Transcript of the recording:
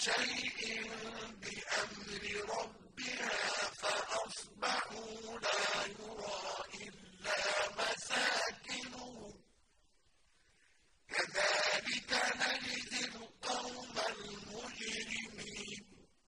شيء